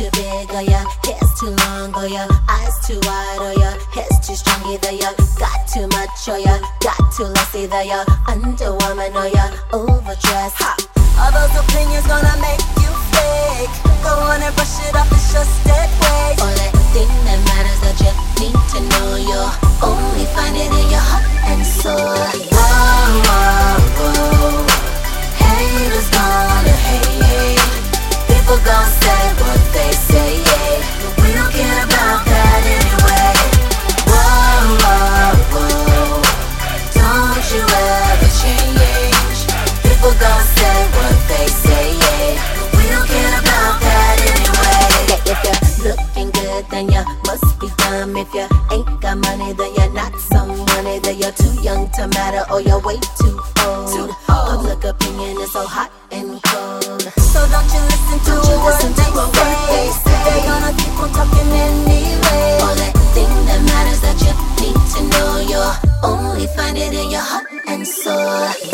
too big or your hair's too long or your eyes too wide or your hair's too strong. Either you got too much or you got too less. Either you're underwoman or you're overdressed. Ha! All those opinions gonna make you fake. Go on and brush it off, it's just dead weight. Only thing that matters that you need to know you'll only find it in your heart and soul. Whoa. Haters gonna hate. People gonna be. If you ain't got money, then you're not some money. Then you're too young to matter, or you're way too old. Too old. Public opinion is so hot and cold. So don't you listen to Don't you a word listen they to a word they say. They're gonna keep on talking anyway. Only thing that matters that you need to know you'll only find it in your heart and soul.